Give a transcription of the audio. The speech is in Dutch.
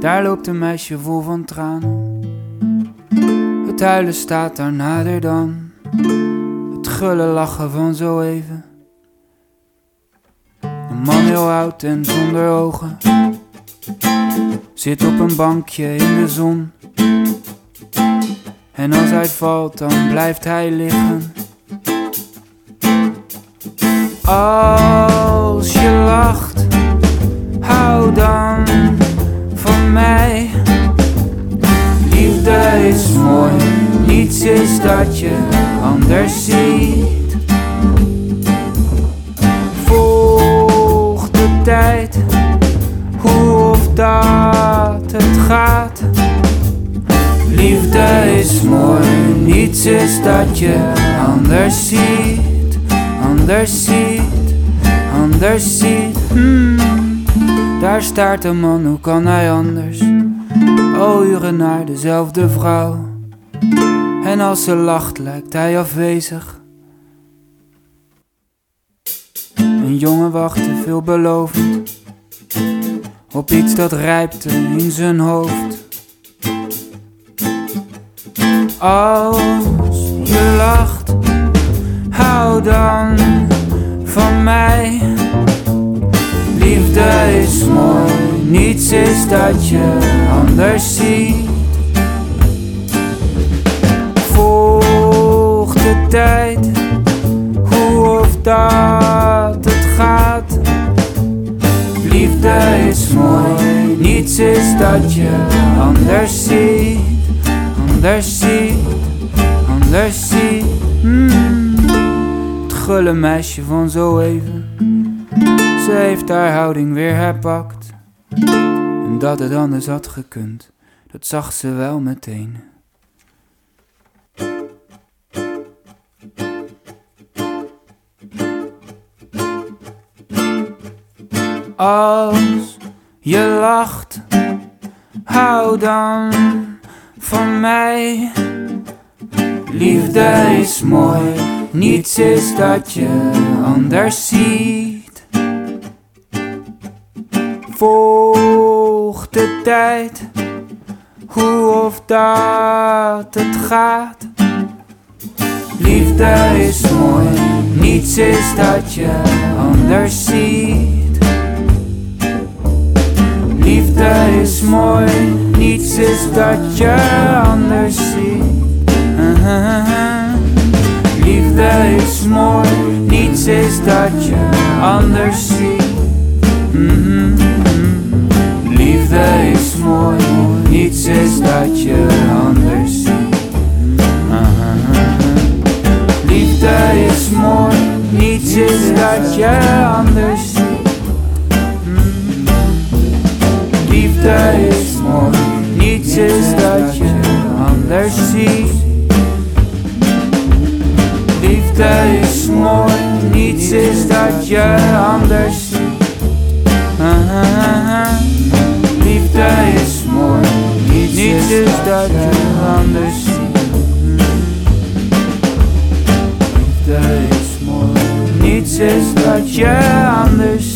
Daar loopt een meisje vol van tranen. Het huilen staat daar nader dan. Het gulle lachen van zo even. Een man heel oud en zonder ogen. Zit op een bankje in de zon. En als hij valt, dan blijft hij liggen. Als je lacht, hou dan is dat je anders ziet. Volg de tijd, hoe of dat het gaat. Liefde is mooi, niets is dat je anders ziet, anders ziet, anders ziet. Hmm. Daar staat een man, hoe kan hij anders? Al uren naar dezelfde vrouw. En als ze lacht, lijkt hij afwezig. Een jongen wachtte veelbelovend op iets dat rijpte in zijn hoofd. Als je lacht, hou dan van mij. Liefde is mooi, niets is dat je anders ziet. Hoe of dat het gaat. Liefde is mooi, niets is dat je anders ziet, anders ziet, anders ziet. Hmm. Het gulle meisje van zo even. Ze heeft haar houding weer herpakt. En dat het anders had gekund, dat zag ze wel meteen. Als je lacht, hou dan van mij. Liefde is mooi, niets is dat je anders ziet. Volg de tijd, hoe of dat het gaat. Liefde is mooi, niets is dat je anders ziet. Is mooi, niets is dat je anders ziet. Liefde is mooi, niets is dat je anders ziet. Liefde is mooi, niets is dat je anders ziet. Liefde is mooi, niets is dat je anders ziet. Liefde is mooi, niets is dat je anders ziet. Liefde is mooi, niets is dat je anders ziet. Liefde is mooi, niets is dat je anders ziet. Niets is dat je anders